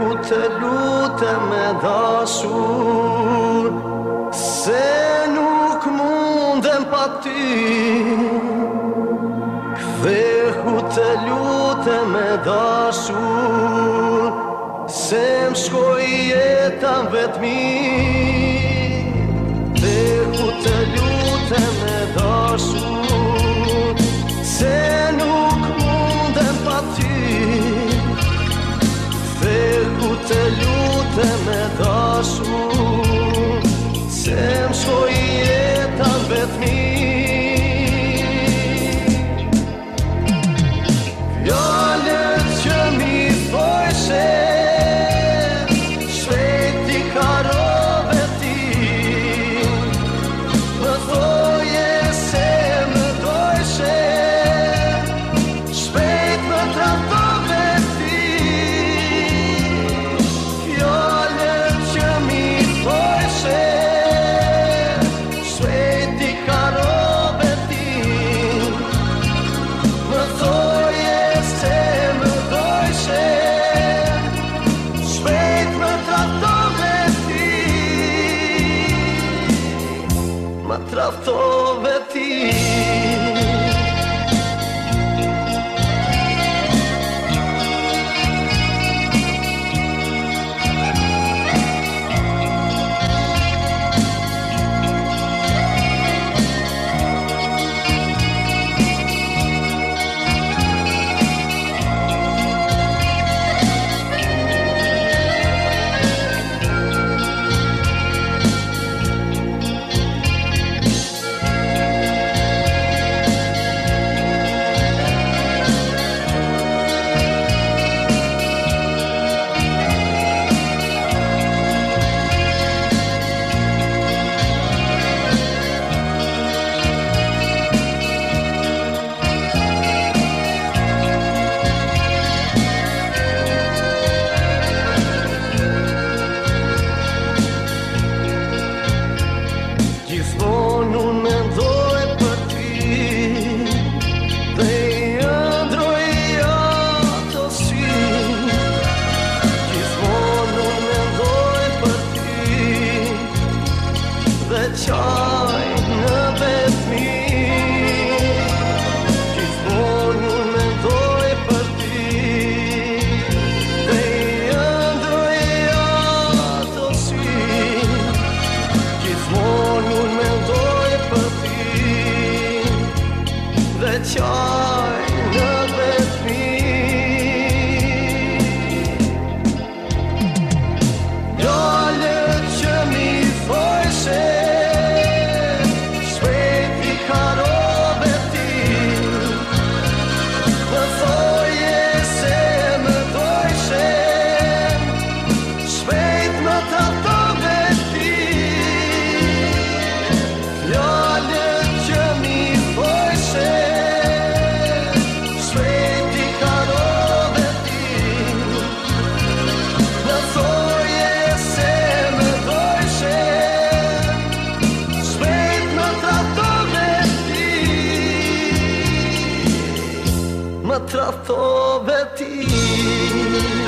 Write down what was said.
ku të lutë me dashur Se nuk mundem pa ty Këve ku të lutë me dashur Se më shkoj jetan vetmi Këve ku të lutë me dashur Matrazo de ti. 笑。m'ha tratto Bettina